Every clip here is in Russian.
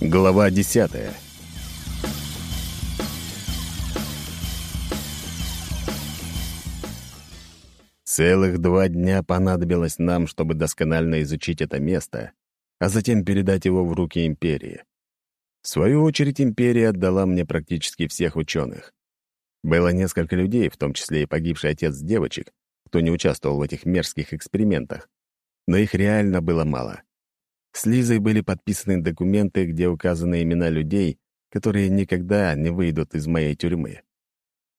Глава десятая. Целых два дня понадобилось нам, чтобы досконально изучить это место, а затем передать его в руки Империи. В свою очередь Империя отдала мне практически всех ученых. Было несколько людей, в том числе и погибший отец девочек, кто не участвовал в этих мерзких экспериментах, но их реально было мало. С Лизой были подписаны документы, где указаны имена людей, которые никогда не выйдут из моей тюрьмы.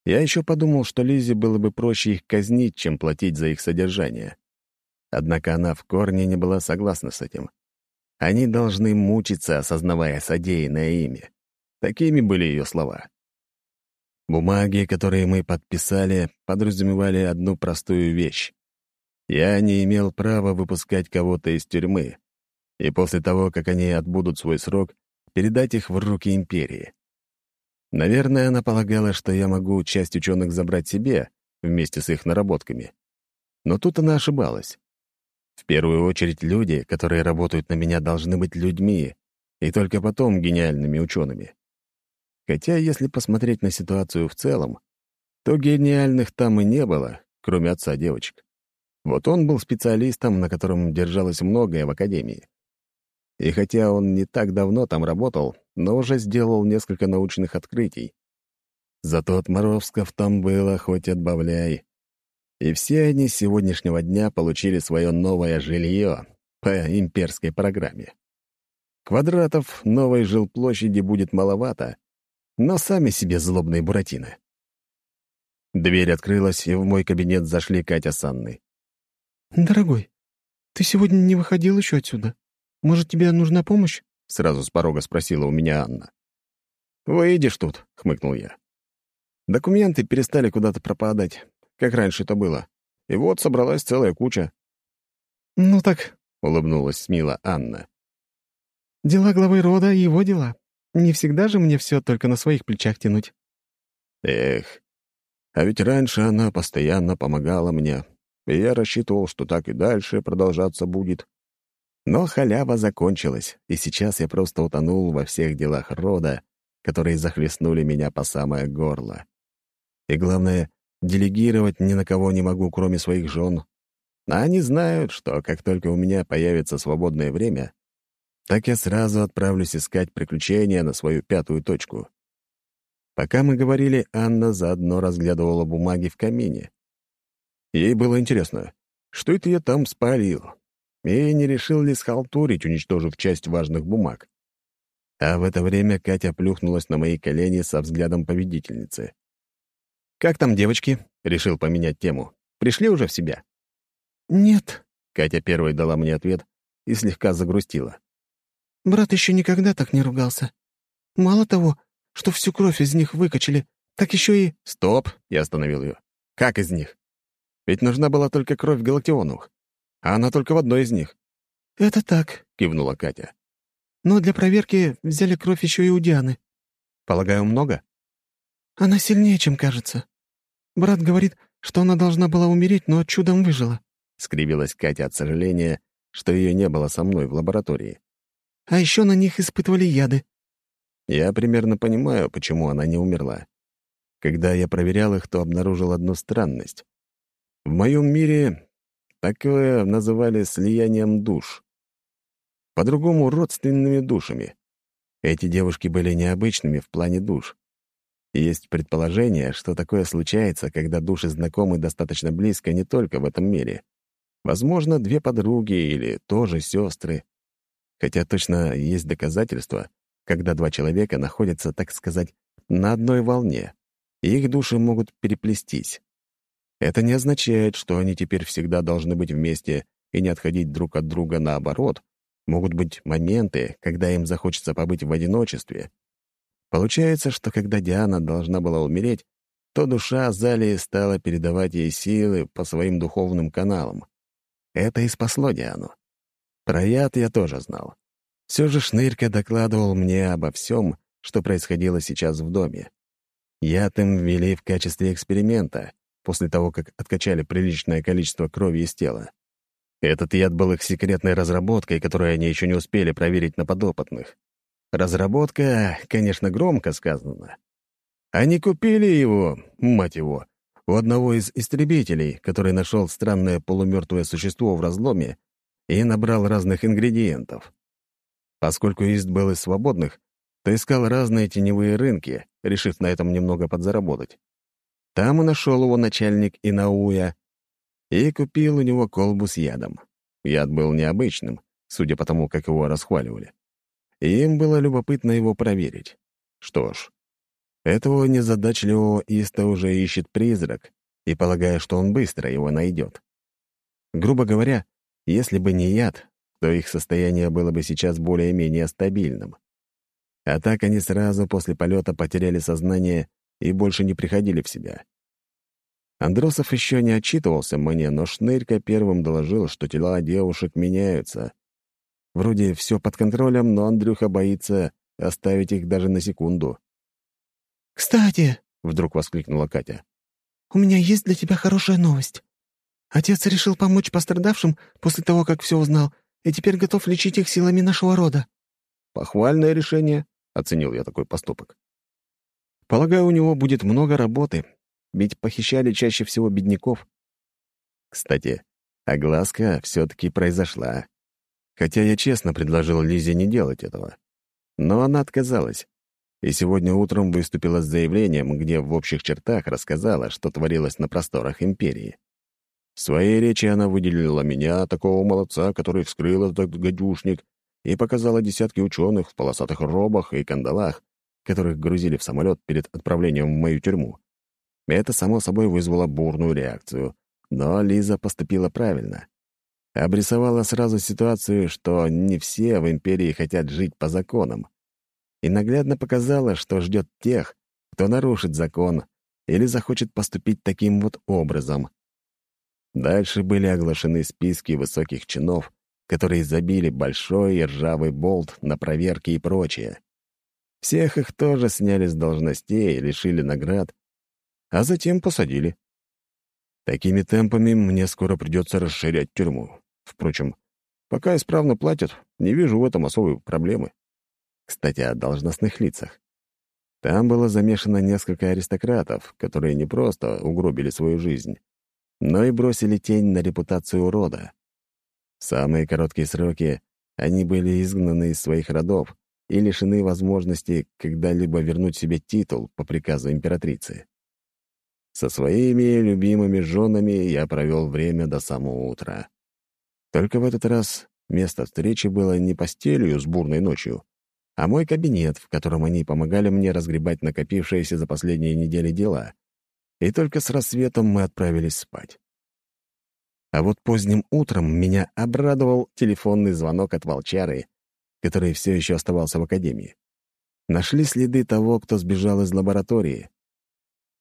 Я еще подумал, что Лизе было бы проще их казнить, чем платить за их содержание. Однако она в корне не была согласна с этим. Они должны мучиться, осознавая содеянное ими. Такими были ее слова. Бумаги, которые мы подписали, подразумевали одну простую вещь. Я не имел права выпускать кого-то из тюрьмы, и после того, как они отбудут свой срок, передать их в руки империи. Наверное, она полагала, что я могу часть ученых забрать себе вместе с их наработками. Но тут она ошибалась. В первую очередь люди, которые работают на меня, должны быть людьми, и только потом гениальными учеными. Хотя, если посмотреть на ситуацию в целом, то гениальных там и не было, кроме отца девочек. Вот он был специалистом, на котором держалось многое в Академии. И хотя он не так давно там работал, но уже сделал несколько научных открытий. Зато отморозков там было хоть отбавляй. И все они с сегодняшнего дня получили свое новое жилье по имперской программе. Квадратов новой жилплощади будет маловато, но сами себе злобные буратино. Дверь открылась, и в мой кабинет зашли Катя с Анной. «Дорогой, ты сегодня не выходил еще отсюда?» «Может, тебе нужна помощь?» — сразу с порога спросила у меня Анна. «Выйдешь тут», — хмыкнул я. Документы перестали куда-то пропадать, как раньше это было. И вот собралась целая куча. «Ну так», — улыбнулась смело Анна. «Дела главы рода — его дела. Не всегда же мне все только на своих плечах тянуть». Эх, а ведь раньше она постоянно помогала мне, и я рассчитывал, что так и дальше продолжаться будет. Но халява закончилась, и сейчас я просто утонул во всех делах рода, которые захлестнули меня по самое горло. И главное, делегировать ни на кого не могу, кроме своих жен. А они знают, что как только у меня появится свободное время, так я сразу отправлюсь искать приключения на свою пятую точку. Пока мы говорили, Анна заодно разглядывала бумаги в камине. Ей было интересно, что это я там спалил, и не решил ли схалтурить, уничтожив часть важных бумаг. А в это время Катя плюхнулась на мои колени со взглядом победительницы. «Как там девочки?» — решил поменять тему. «Пришли уже в себя?» «Нет», — Катя первой дала мне ответ и слегка загрустила. «Брат еще никогда так не ругался. Мало того, что всю кровь из них выкачали, так еще и...» «Стоп!» — я остановил ее. «Как из них? Ведь нужна была только кровь Галактионовых а она только в одной из них». «Это так», — кивнула Катя. «Но для проверки взяли кровь еще и у Дианы». «Полагаю, много?» «Она сильнее, чем кажется. Брат говорит, что она должна была умереть, но чудом выжила», — скривилась Катя от сожаления, что ее не было со мной в лаборатории. «А еще на них испытывали яды». Я примерно понимаю, почему она не умерла. Когда я проверял их, то обнаружил одну странность. В моем мире Такое называли слиянием душ. По-другому — родственными душами. Эти девушки были необычными в плане душ. Есть предположение, что такое случается, когда души знакомы достаточно близко не только в этом мире. Возможно, две подруги или тоже сестры. Хотя точно есть доказательства, когда два человека находятся, так сказать, на одной волне, и их души могут переплестись. Это не означает, что они теперь всегда должны быть вместе и не отходить друг от друга наоборот. Могут быть моменты, когда им захочется побыть в одиночестве. Получается, что когда Диана должна была умереть, то душа Залии стала передавать ей силы по своим духовным каналам. Это и спасло Диану. Про яд я тоже знал. Все же Шнырька докладывал мне обо всем, что происходило сейчас в доме. Яд им ввели в качестве эксперимента, после того, как откачали приличное количество крови из тела. Этот яд был их секретной разработкой, которую они еще не успели проверить на подопытных. Разработка, конечно, громко сказано. Они купили его, мать его, у одного из истребителей, который нашел странное полумертвое существо в разломе и набрал разных ингредиентов. Поскольку Ист был из свободных, то искал разные теневые рынки, решив на этом немного подзаработать. Там и нашел его начальник Инауя и купил у него колбу с ядом. Яд был необычным, судя по тому, как его расхваливали. И им было любопытно его проверить. Что ж, этого незадачливого Иста уже ищет призрак, и полагая, что он быстро его найдет. Грубо говоря, если бы не яд, то их состояние было бы сейчас более-менее стабильным. А так они сразу после полета потеряли сознание и больше не приходили в себя. Андросов еще не отчитывался мне, но Шнырька первым доложил, что тела девушек меняются. Вроде все под контролем, но Андрюха боится оставить их даже на секунду. «Кстати», — вдруг воскликнула Катя, — «у меня есть для тебя хорошая новость. Отец решил помочь пострадавшим после того, как все узнал, и теперь готов лечить их силами нашего рода». «Похвальное решение», — оценил я такой поступок. «Полагаю, у него будет много работы, ведь похищали чаще всего бедняков. Кстати, огласка все-таки произошла. Хотя я честно предложил Лизе не делать этого. Но она отказалась. И сегодня утром выступила с заявлением, где в общих чертах рассказала, что творилось на просторах империи. В своей речи она выделила меня, такого молодца, который вскрыл этот гадюшник, и показала десятки ученых в полосатых робах и кандалах, которых грузили в самолет перед отправлением в мою тюрьму. Это, само собой, вызвало бурную реакцию, но Лиза поступила правильно. Обрисовала сразу ситуацию, что не все в империи хотят жить по законам. И наглядно показала, что ждет тех, кто нарушит закон или захочет поступить таким вот образом. Дальше были оглашены списки высоких чинов, которые забили большой ржавый болт на проверки и прочее. Всех их тоже сняли с должностей, лишили наград, а затем посадили. Такими темпами мне скоро придется расширять тюрьму. Впрочем, пока исправно платят, не вижу в этом особой проблемы. Кстати, о должностных лицах. Там было замешано несколько аристократов, которые не просто угробили свою жизнь, но и бросили тень на репутацию рода. В самые короткие сроки они были изгнаны из своих родов и лишены возможности когда-либо вернуть себе титул по приказу императрицы. Со своими любимыми женами я провел время до самого утра. Только в этот раз место встречи было не постелью с бурной ночью, а мой кабинет, в котором они помогали мне разгребать накопившиеся за последние недели дела. И только с рассветом мы отправились спать. А вот поздним утром меня обрадовал телефонный звонок от волчары, который все еще оставался в академии. Нашли следы того, кто сбежал из лаборатории.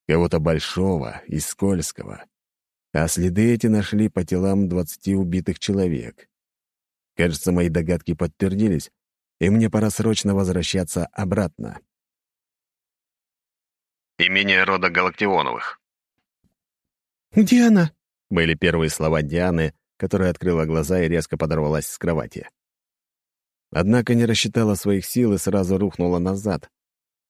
Кого-то большого и скользкого. А следы эти нашли по телам двадцати убитых человек. Кажется, мои догадки подтвердились, и мне пора срочно возвращаться обратно. Имение рода Галактионовых. «Где она?» Были первые слова Дианы, которая открыла глаза и резко подорвалась с кровати. Однако не рассчитала своих сил и сразу рухнула назад.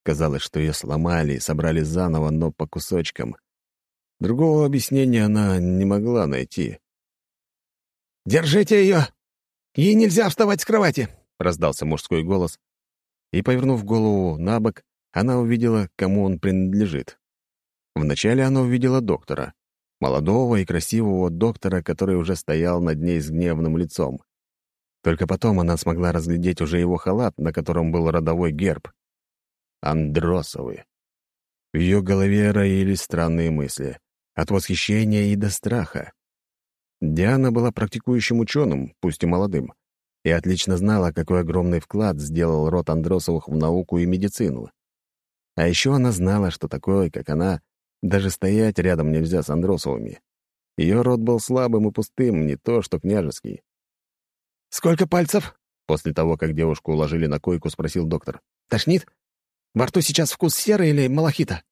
Казалось, что ее сломали и собрали заново, но по кусочкам. Другого объяснения она не могла найти. «Держите ее! Ей нельзя вставать с кровати!» — раздался мужской голос. И, повернув голову на бок, она увидела, кому он принадлежит. Вначале она увидела доктора молодого и красивого доктора, который уже стоял над ней с гневным лицом. Только потом она смогла разглядеть уже его халат, на котором был родовой герб. Андросовы. В ее голове роились странные мысли, от восхищения и до страха. Диана была практикующим ученым, пусть и молодым, и отлично знала, какой огромный вклад сделал род Андросовых в науку и медицину. А еще она знала, что такое, как она, даже стоять рядом нельзя с Андросовыми. Ее род был слабым и пустым, не то что княжеский. «Сколько пальцев?» После того, как девушку уложили на койку, спросил доктор. «Тошнит? Во рту сейчас вкус серы или малахита?»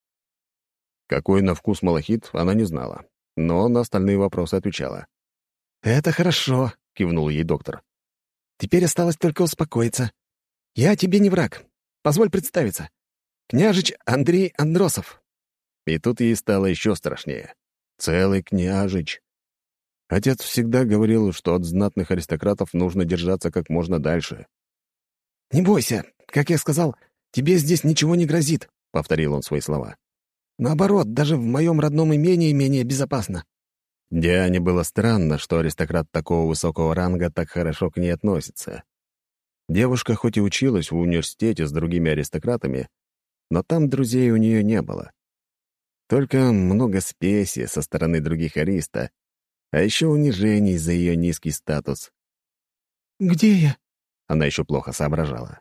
Какой на вкус малахит, она не знала, но на остальные вопросы отвечала. «Это хорошо», — кивнул ей доктор. «Теперь осталось только успокоиться. «Я тебе не враг. Позволь представиться. Княжич Андрей Андросов». И тут ей стало еще страшнее. Целый княжич. Отец всегда говорил, что от знатных аристократов нужно держаться как можно дальше. «Не бойся. Как я сказал, тебе здесь ничего не грозит», — повторил он свои слова. «Наоборот, даже в моем родном имении менее безопасно». Диане было странно, что аристократ такого высокого ранга так хорошо к ней относится. Девушка хоть и училась в университете с другими аристократами, но там друзей у нее не было. Только много спеси со стороны других ариста, а еще унижений за ее низкий статус. «Где я?» Она еще плохо соображала.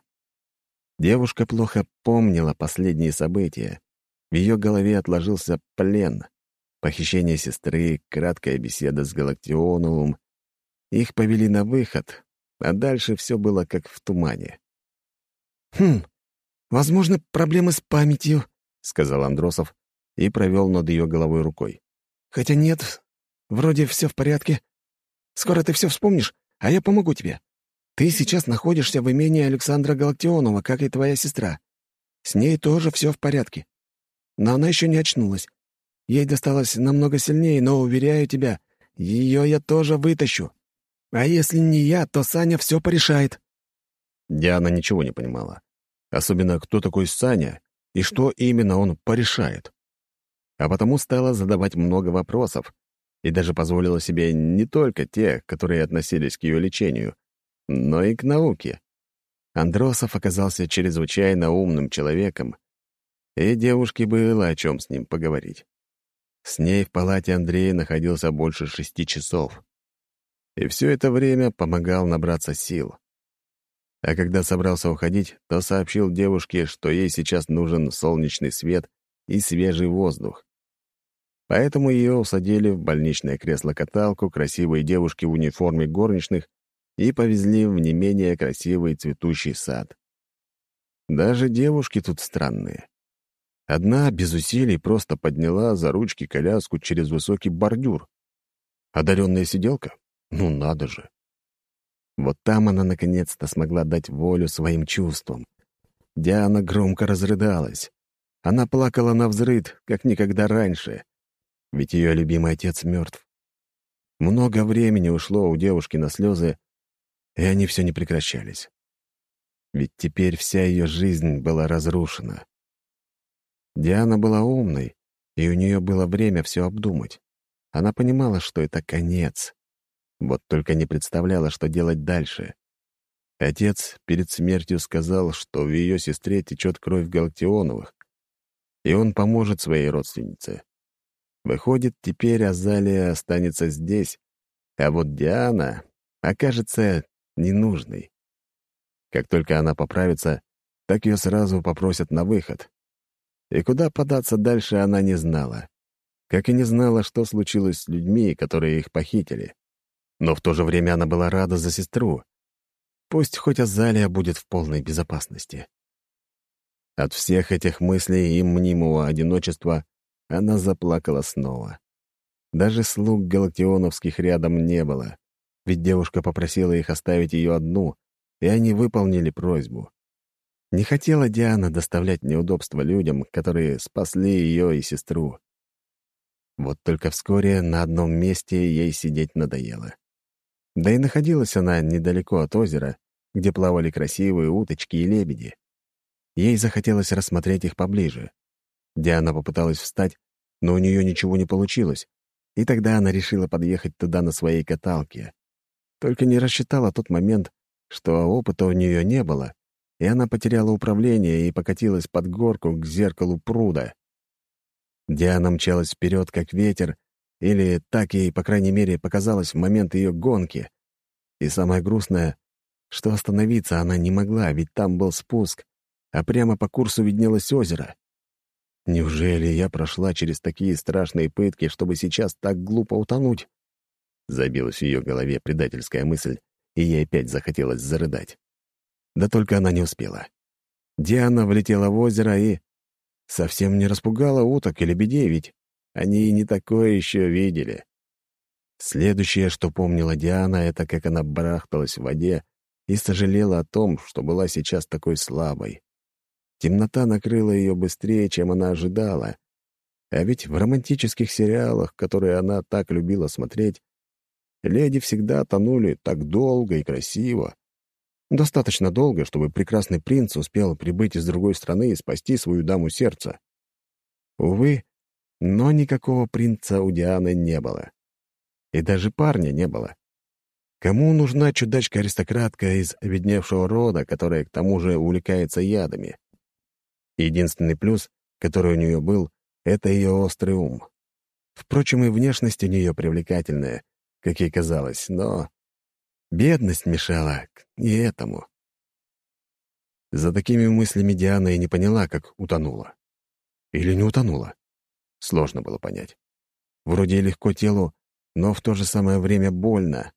Девушка плохо помнила последние события. В ее голове отложился плен, похищение сестры, краткая беседа с Галактионовым. Их повели на выход, а дальше все было как в тумане. «Хм, возможно, проблемы с памятью», — сказал Андросов, и провел над ее головой рукой. «Хотя нет, вроде все в порядке. Скоро ты все вспомнишь, а я помогу тебе. Ты сейчас находишься в имении Александра Галактионова, как и твоя сестра. С ней тоже все в порядке. Но она еще не очнулась. Ей досталось намного сильнее, но, уверяю тебя, ее я тоже вытащу. А если не я, то Саня все порешает». Диана ничего не понимала. Особенно, кто такой Саня и что именно он порешает а потому стала задавать много вопросов и даже позволила себе не только те, которые относились к ее лечению, но и к науке. Андросов оказался чрезвычайно умным человеком, и девушке было о чем с ним поговорить. С ней в палате Андрея находился больше шести часов. И все это время помогал набраться сил. А когда собрался уходить, то сообщил девушке, что ей сейчас нужен солнечный свет и свежий воздух. Поэтому ее усадили в больничное кресло-каталку красивые девушки в униформе горничных и повезли в не менее красивый цветущий сад. Даже девушки тут странные. Одна без усилий просто подняла за ручки коляску через высокий бордюр. Одаренная сиделка? Ну надо же. Вот там она наконец-то смогла дать волю своим чувствам. Диана громко разрыдалась. Она плакала на взрыд, как никогда раньше ведь ее любимый отец мертв. Много времени ушло у девушки на слезы, и они все не прекращались. Ведь теперь вся ее жизнь была разрушена. Диана была умной, и у нее было время все обдумать. Она понимала, что это конец. Вот только не представляла, что делать дальше. Отец перед смертью сказал, что в ее сестре течет кровь Галактионовых, и он поможет своей родственнице. Выходит, теперь Азалия останется здесь, а вот Диана окажется ненужной. Как только она поправится, так ее сразу попросят на выход. И куда податься дальше она не знала. Как и не знала, что случилось с людьми, которые их похитили. Но в то же время она была рада за сестру. Пусть хоть Азалия будет в полной безопасности. От всех этих мыслей и мнимого одиночества она заплакала снова. Даже слуг галактионовских рядом не было, ведь девушка попросила их оставить ее одну, и они выполнили просьбу. Не хотела Диана доставлять неудобства людям, которые спасли ее и сестру. Вот только вскоре на одном месте ей сидеть надоело. Да и находилась она недалеко от озера, где плавали красивые уточки и лебеди. Ей захотелось рассмотреть их поближе. Диана попыталась встать, но у нее ничего не получилось, и тогда она решила подъехать туда на своей каталке. Только не рассчитала тот момент, что опыта у нее не было, и она потеряла управление и покатилась под горку к зеркалу пруда. Диана мчалась вперед, как ветер, или так ей, по крайней мере, показалось в момент ее гонки. И самое грустное, что остановиться она не могла, ведь там был спуск, а прямо по курсу виднелось озеро. Неужели я прошла через такие страшные пытки, чтобы сейчас так глупо утонуть? Забилась в ее голове предательская мысль, и ей опять захотелось зарыдать. Да только она не успела. Диана влетела в озеро и... Совсем не распугала уток и лебедей, ведь они и не такое еще видели. Следующее, что помнила Диана, это как она барахталась в воде, и сожалела о том, что была сейчас такой слабой. Темнота накрыла ее быстрее, чем она ожидала. А ведь в романтических сериалах, которые она так любила смотреть, леди всегда тонули так долго и красиво. Достаточно долго, чтобы прекрасный принц успел прибыть из другой страны и спасти свою даму сердца. Увы, но никакого принца у Дианы не было. И даже парня не было. Кому нужна чудачка-аристократка из видневшего рода, которая к тому же увлекается ядами? Единственный плюс, который у нее был, — это ее острый ум. Впрочем, и внешность у нее привлекательная, как ей казалось, но бедность мешала и этому. За такими мыслями Диана и не поняла, как утонула. Или не утонула. Сложно было понять. Вроде легко телу, но в то же самое время больно.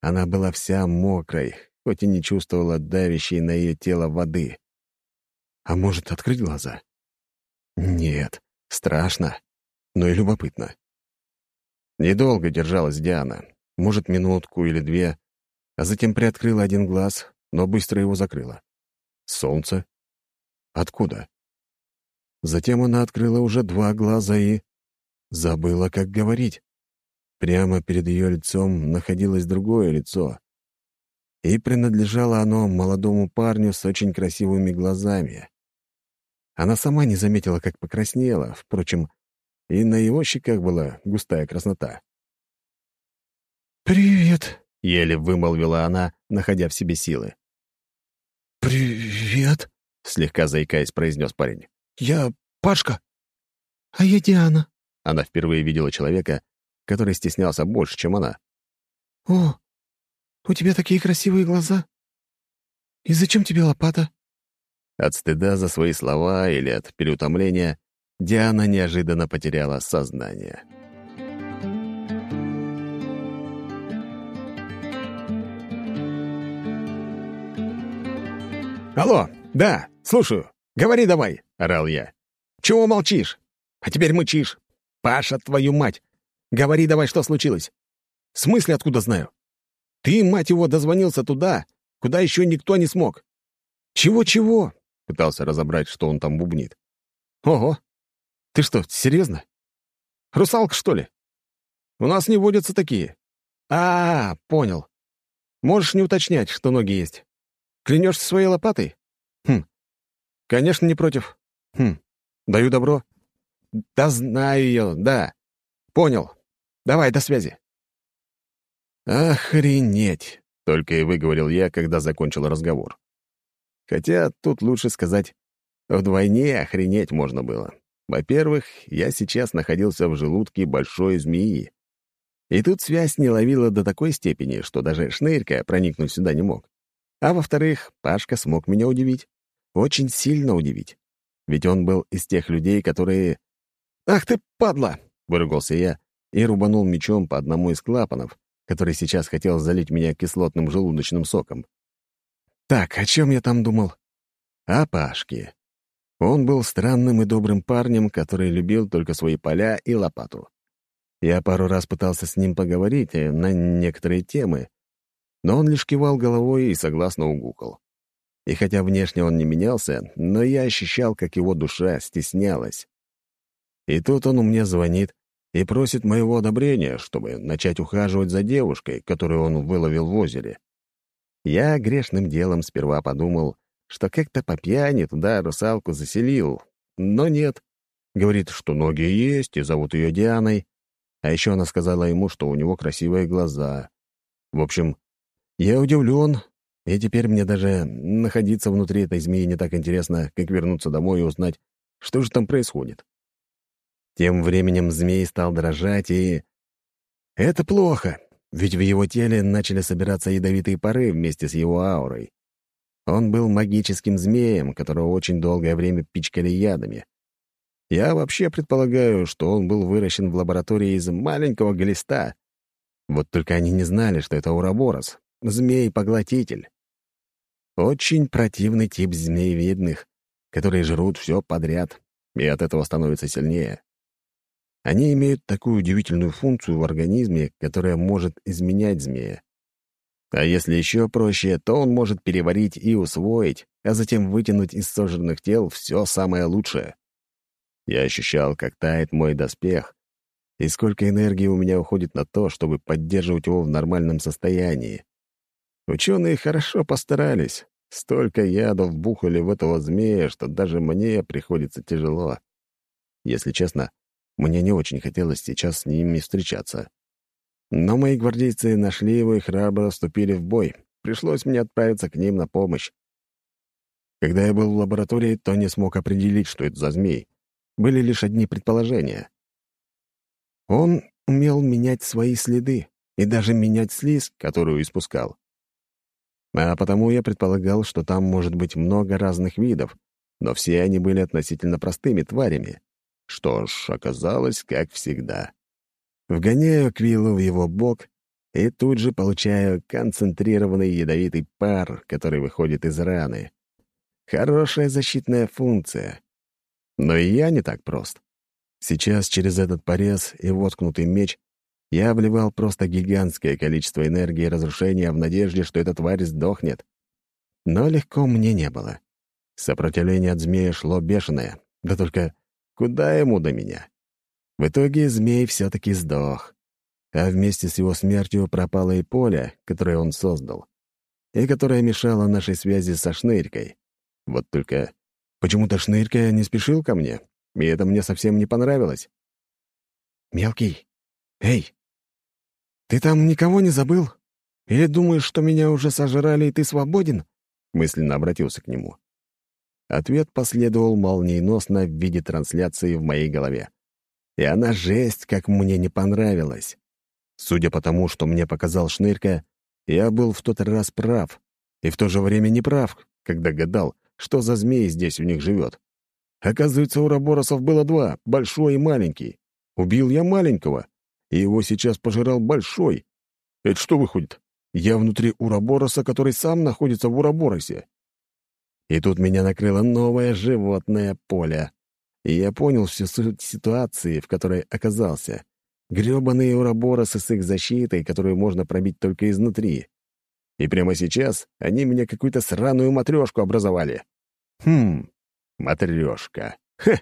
Она была вся мокрой, хоть и не чувствовала давящей на ее тело воды. А может, открыть глаза? Нет, страшно, но и любопытно. Недолго держалась Диана, может, минутку или две, а затем приоткрыла один глаз, но быстро его закрыла. Солнце? Откуда? Затем она открыла уже два глаза и... Забыла, как говорить. Прямо перед ее лицом находилось другое лицо. И принадлежало оно молодому парню с очень красивыми глазами. Она сама не заметила, как покраснела, впрочем, и на его щеках была густая краснота. «Привет», — еле вымолвила она, находя в себе силы. «Привет», — слегка заикаясь, произнес парень. «Я Пашка, а я Диана». Она впервые видела человека, который стеснялся больше, чем она. «О, у тебя такие красивые глаза. И зачем тебе лопата?» От стыда за свои слова или от переутомления Диана неожиданно потеряла сознание. «Алло, да, слушаю. Говори давай», — орал я. «Чего молчишь? А теперь мычишь. Паша, твою мать! Говори давай, что случилось. В смысле, откуда знаю? Ты, мать его, дозвонился туда, куда еще никто не смог. Чего-чего? Пытался разобрать, что он там бубнит. Ого! Ты что, серьезно? Русалка, что ли? У нас не водятся такие. А, -а, -а понял. Можешь не уточнять, что ноги есть. Клянешься своей лопатой? Хм. Конечно, не против. Хм. Даю добро. Да знаю ее, да. Понял. Давай, до связи. Охренеть, только и выговорил я, когда закончил разговор. Хотя тут лучше сказать, вдвойне охренеть можно было. Во-первых, я сейчас находился в желудке большой змеи. И тут связь не ловила до такой степени, что даже шнырька проникнуть сюда не мог. А во-вторых, Пашка смог меня удивить. Очень сильно удивить. Ведь он был из тех людей, которые... «Ах ты, падла!» выругался я и рубанул мечом по одному из клапанов, который сейчас хотел залить меня кислотным желудочным соком. Так, о чем я там думал? О Пашке. Он был странным и добрым парнем, который любил только свои поля и лопату. Я пару раз пытался с ним поговорить э, на некоторые темы, но он лишь кивал головой и согласно угукал. И хотя внешне он не менялся, но я ощущал, как его душа стеснялась. И тут он у меня звонит и просит моего одобрения, чтобы начать ухаживать за девушкой, которую он выловил в озере. Я грешным делом сперва подумал, что как-то по пьяни туда русалку заселил, но нет. Говорит, что ноги есть, и зовут ее Дианой. А еще она сказала ему, что у него красивые глаза. В общем, я удивлен, и теперь мне даже находиться внутри этой змеи не так интересно, как вернуться домой и узнать, что же там происходит. Тем временем змей стал дрожать, и... Это плохо, ведь в его теле начали собираться ядовитые пары вместе с его аурой. Он был магическим змеем, которого очень долгое время пичкали ядами. Я вообще предполагаю, что он был выращен в лаборатории из маленького глиста. Вот только они не знали, что это уроборос, змей-поглотитель. Очень противный тип змеевидных, которые жрут все подряд, и от этого становятся сильнее. Они имеют такую удивительную функцию в организме, которая может изменять змея. А если еще проще, то он может переварить и усвоить, а затем вытянуть из сожранных тел все самое лучшее. Я ощущал, как тает мой доспех, и сколько энергии у меня уходит на то, чтобы поддерживать его в нормальном состоянии. Ученые хорошо постарались. Столько ядов бухали в этого змея, что даже мне приходится тяжело. Если честно, мне не очень хотелось сейчас с ними встречаться. Но мои гвардейцы нашли его и храбро вступили в бой. Пришлось мне отправиться к ним на помощь. Когда я был в лаборатории, то не смог определить, что это за змей. Были лишь одни предположения. Он умел менять свои следы и даже менять слизь, которую испускал. А потому я предполагал, что там может быть много разных видов, но все они были относительно простыми тварями. Что ж, оказалось, как всегда. Вгоняю Квиллу в его бок и тут же получаю концентрированный ядовитый пар, который выходит из раны. Хорошая защитная функция. Но и я не так прост. Сейчас через этот порез и воткнутый меч я обливал просто гигантское количество энергии и разрушения в надежде, что эта тварь сдохнет. Но легко мне не было. Сопротивление от змея шло бешеное. Да только куда ему до меня? В итоге змей все-таки сдох. А вместе с его смертью пропало и поле, которое он создал, и которое мешало нашей связи со Шнырькой. Вот только почему-то Шнырька не спешил ко мне, и это мне совсем не понравилось. «Мелкий, эй, ты там никого не забыл? Или думаешь, что меня уже сожрали, и ты свободен?» Мысленно обратился к нему. Ответ последовал молниеносно в виде трансляции в моей голове. И она жесть, как мне не понравилась. Судя по тому, что мне показал Шнырька, я был в тот раз прав, и в то же время не прав, когда гадал, что за змей здесь у них живет. Оказывается, у Раборосов было два, большой и маленький. Убил я маленького, и его сейчас пожирал большой. Это что выходит? Я внутри Урабороса, который сам находится в Ураборосе. И тут меня накрыло новое животное поле и я понял всю суть ситуации, в которой оказался. Грёбаные уроборосы с их защитой, которую можно пробить только изнутри. И прямо сейчас они меня какую-то сраную матрешку образовали. Хм, матрешка. Хе,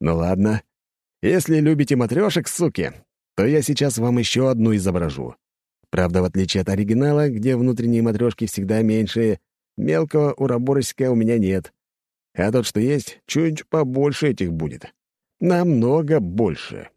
ну ладно. Если любите матрешек, суки, то я сейчас вам еще одну изображу. Правда, в отличие от оригинала, где внутренние матрешки всегда меньше, мелкого уроборосика у меня нет. А тот, что есть, чуть побольше этих будет. Намного больше.